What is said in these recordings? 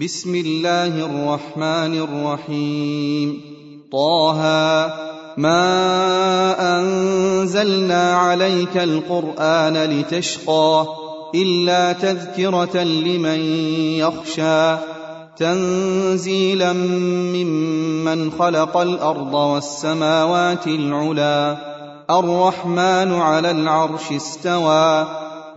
بسم الله الرحمن الرحيم. طه ما أنزلنا عليك القرآن لتشقى إلا تذكرة لمن يخشى تنزيلا ممن خلق الأرض والسماوات العلى الرحمن على العرش استوى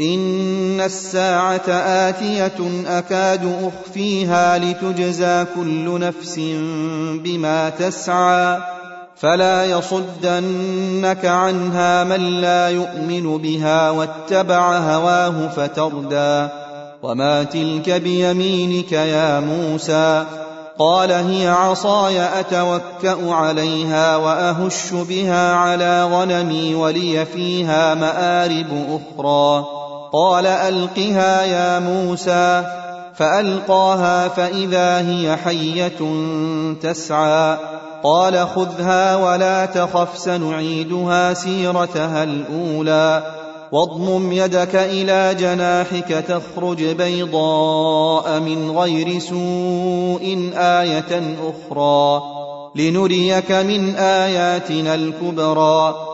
إن الساعة آتية أكاد أخفيها لتجزى كل نفس بما تسعى. فلا يصدنك عنها من لا يؤمن بها واتبع هواه فتردى. وما تلك بيمينك يا موسى. قال هي عصاي أتوكأ عليها وأهش بها على غنمي ولي فيها مآرب أخرى. قال ألقها يا موسى فألقاها فإذا هي حية تسعى قال خذها ولا تخف سنعيدها سيرتها الأولى واضمم يدك إلى جناحك تخرج بيضاء من غير سوء آية أخرى لنريك من آياتنا الكبرى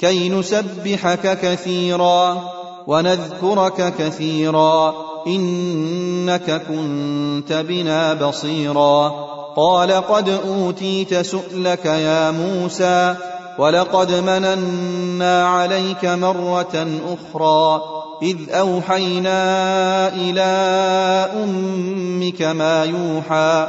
كي نسبحك كثيرا ونذكرك كثيرا إنك كنت بنا بصيرا قال قد أوتيت سؤلك يا موسى ولقد مننا عليك مرة أخرى إذ أوحينا إلى أمك ما يوحى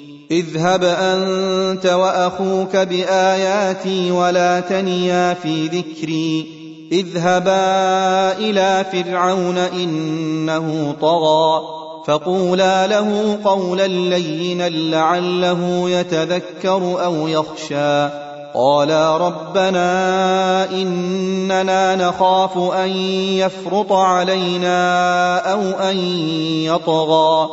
اذهب انت واخوك بآياتي ولا تنيا في ذكري. اذهبا إلى فرعون إنه طغى. فقولا له قولا لينا لعله يتذكر أو يخشى. قالا ربنا إننا نخاف أن يفرط علينا أو أن يطغى.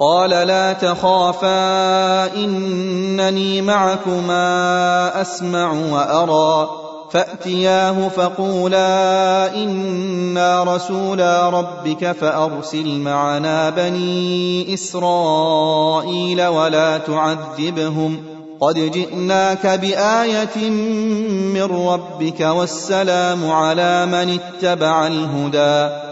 قال لا تخافا إنني معكما أسمع وأرى. فأتياه فقولا إنا رسولا ربك فأرسل معنا بني إسرائيل ولا تعذبهم. قد جئناك بآية من ربك والسلام على من اتبع الهدى.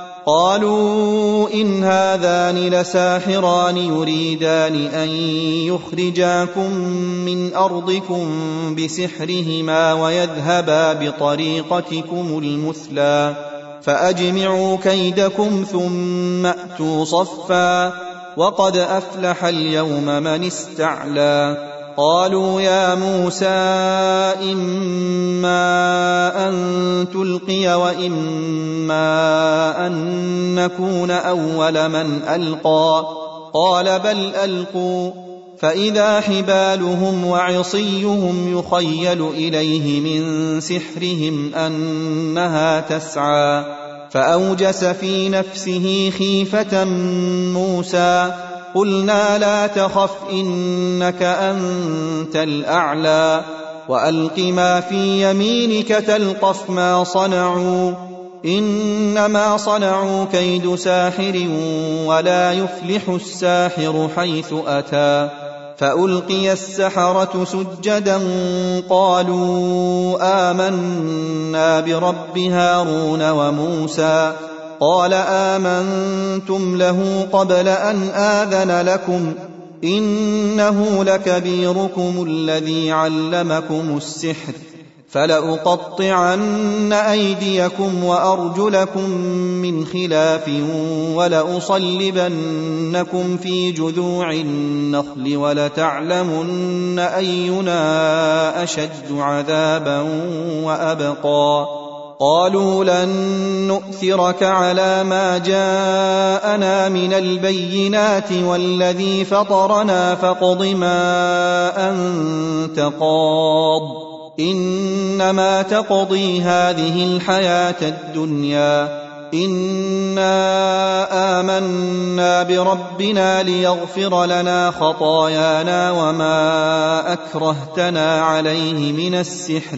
قالوا إن هذان لساحران يريدان أن يخرجاكم من أرضكم بسحرهما ويذهبا بطريقتكم المثلى فأجمعوا كيدكم ثم أتوا صفا وقد أفلح اليوم من استعلى. قالوا يا موسى إما أن تلقي وإما أن نكون أول من ألقى. قال بل ألقوا. فإذا حبالهم وعصيهم يخيل إليه من سحرهم أنها تسعى. فأوجس في نفسه خيفة موسى. قلنا لا تخف إنك أنت الأعلى. وألق ما في يمينك تلقف ما صنعوا. إنما صنعوا كيد ساحر ولا يفلح الساحر حيث أتى. فألقي السحرة سجدا قالوا آمنا برب هارون وموسى. قال آمنتم له قبل أن آذن لكم إنه لكبيركم الذي علمكم السحر فلأقطعن أيديكم وأرجلكم من خلاف ولأصلبنكم في جذوع النخل ولتعلمن أينا أشد عذابا وأبقى قالوا لن نؤثرك على ما جاءنا من البينات والذي فطرنا فاقض ما أنت قاض. إنما تقضي هذه الحياة الدنيا. إنا آمنا بربنا ليغفر لنا خطايانا وما أكرهتنا عليه من السحر.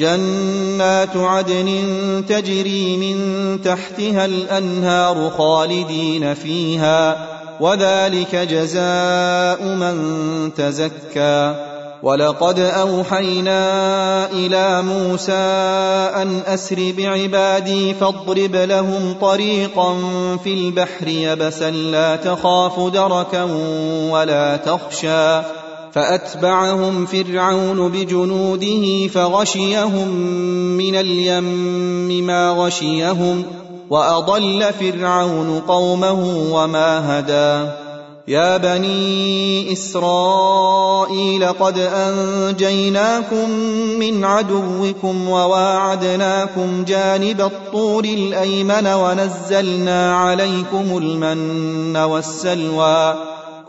جنات عدن تجري من تحتها الأنهار خالدين فيها وذلك جزاء من تزكى. ولقد أوحينا إلى موسى أن أسر بعبادي فاضرب لهم طريقا في البحر يبسا لا تخاف دركا ولا تخشى. فأتبعهم فرعون بجنوده فغشيهم من اليم ما غشيهم وأضل فرعون قومه وما هدى. يا بني إسرائيل قد أنجيناكم من عدوكم وواعدناكم جانب الطور الأيمن ونزلنا عليكم المن والسلوى.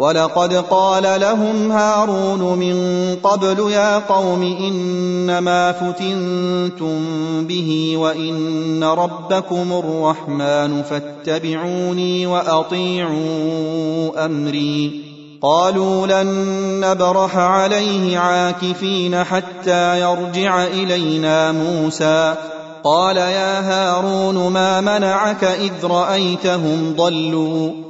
ولقد قال لهم هارون من قبل يا قوم إنما فتنتم به وإن ربكم الرحمن فاتبعوني وأطيعوا أمري. قالوا لن نبرح عليه عاكفين حتى يرجع إلينا موسى. قال يا هارون ما منعك إذ رأيتهم ضلوا.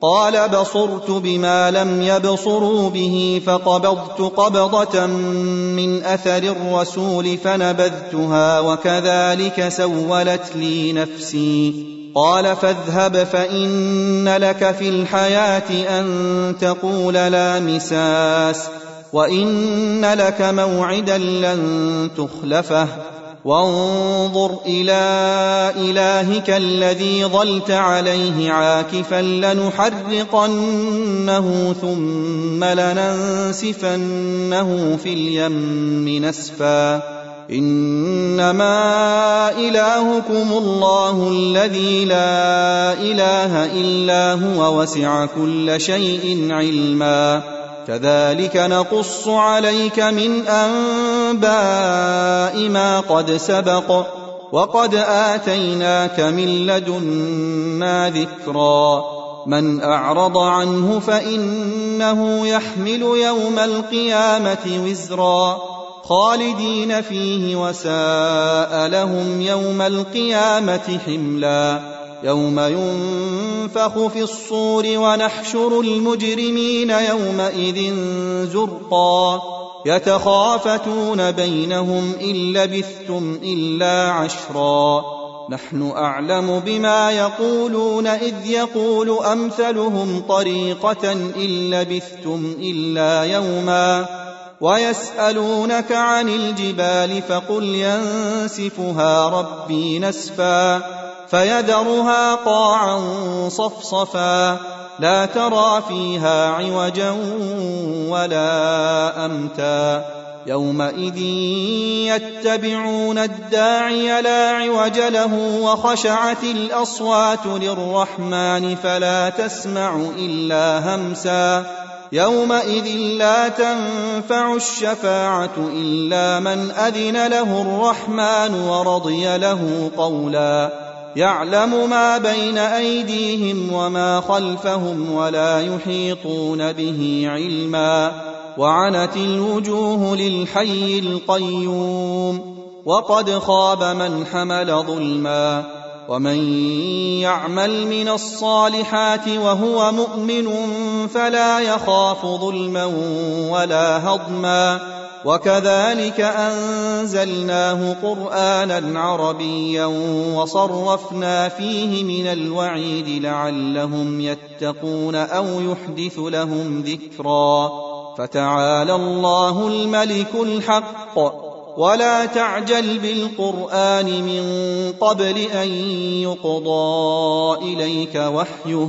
قال بصرت بما لم يبصروا به فقبضت قبضة من أثر الرسول فنبذتها وكذلك سولت لي نفسي. قال فاذهب فإن لك في الحياة أن تقول لا مساس وإن لك موعدا لن تخلفه. وانظر إلى إلهك الذي ظلت عليه عاكفا لنحرقنه ثم لننسفنه في اليم نسفا. إنما إلهكم الله الذي لا إله إلا هو وسع كل شيء علما. كذلك نقص عليك من أنباء ما قد سبق وقد آتيناك من لدنا ذكرا من أعرض عنه فإنه يحمل يوم القيامة وزرا خالدين فيه وساء لهم يوم القيامة حملا يوم ينفخ في الصور ونحشر المجرمين يومئذ زرقا. يتخافتون بينهم إن لبثتم إلا عشرا. نحن أعلم بما يقولون إذ يقول أمثلهم طريقة إن لبثتم إلا يوما. ويسألونك عن الجبال فقل ينسفها ربي نسفا. فيذرها قاعا صفصفا لا ترى فيها عوجا ولا أمتا يومئذ يتبعون الداعي لا عوج له وخشعت الأصوات للرحمن فلا تسمع إلا همسا يومئذ لا تنفع الشفاعة إلا من أذن له الرحمن ورضي له قولا يعلم ما بين أيديهم وما خلفهم ولا يحيطون به علما وعنت الوجوه للحي القيوم وقد خاب من حمل ظلما ومن يعمل من الصالحات وهو مؤمن فلا يخاف ظلما ولا هضما وكذلك أنزلناه قرآنا عربيا وصرفنا فيه من الوعيد لعلهم يتقون أو يحدث لهم ذكرا فتعالى الله الملك الحق ولا تعجل بالقرآن من قبل أن يقضى إليك وحيه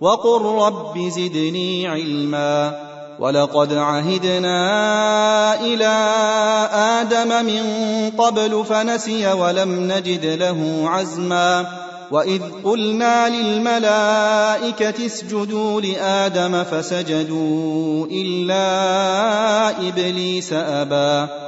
وقل رب زدني علما ولقد عهدنا إلى آدم من قبل فنسي ولم نجد له عزما وإذ قلنا للملائكة اسجدوا لآدم فسجدوا إلا إبليس أبى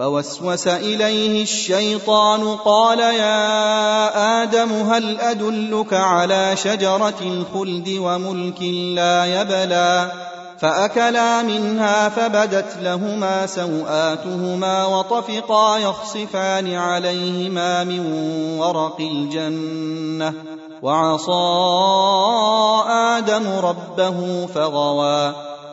فوسوس إليه الشيطان قال يا آدم هل أدلك على شجرة الخلد وملك لا يبلى؟ فأكلا منها فبدت لهما سوآتهما وطفقا يخصفان عليهما من ورق الجنة. وعصى آدم ربه فغوى.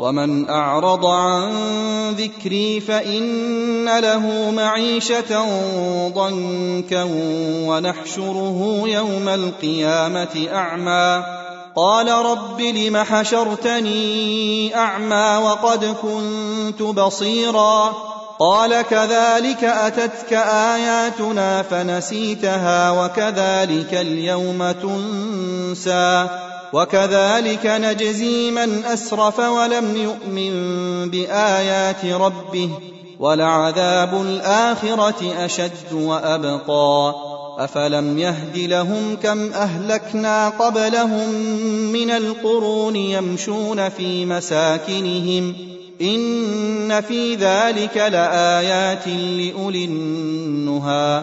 ومن أعرض عن ذكري فإن له معيشة ضنكا ونحشره يوم القيامة أعمى. قال رب لم حشرتني أعمى وقد كنت بصيرا. قال كذلك أتتك آياتنا فنسيتها وكذلك اليوم تنسى. وكذلك نجزي من أسرف ولم يؤمن بآيات ربه ولعذاب الآخرة أشد وأبقى أفلم يهد لهم كم أهلكنا قبلهم من القرون يمشون في مساكنهم إن في ذلك لآيات لأولي النهى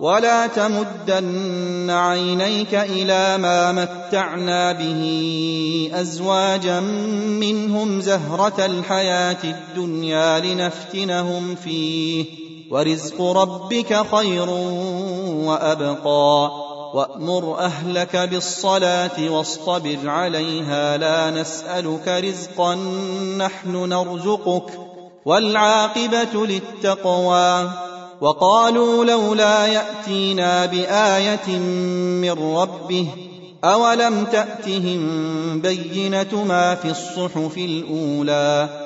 ولا تمدن عينيك إلى ما متعنا به أزواجا منهم زهرة الحياة الدنيا لنفتنهم فيه. ورزق ربك خير وأبقى. وأمر أهلك بالصلاة واصطبر عليها. لا نسألك رزقا نحن نرزقك. والعاقبة للتقوى. وقالوا لولا يأتينا بآية من ربه أولم تأتهم بينة ما في الصحف الأولى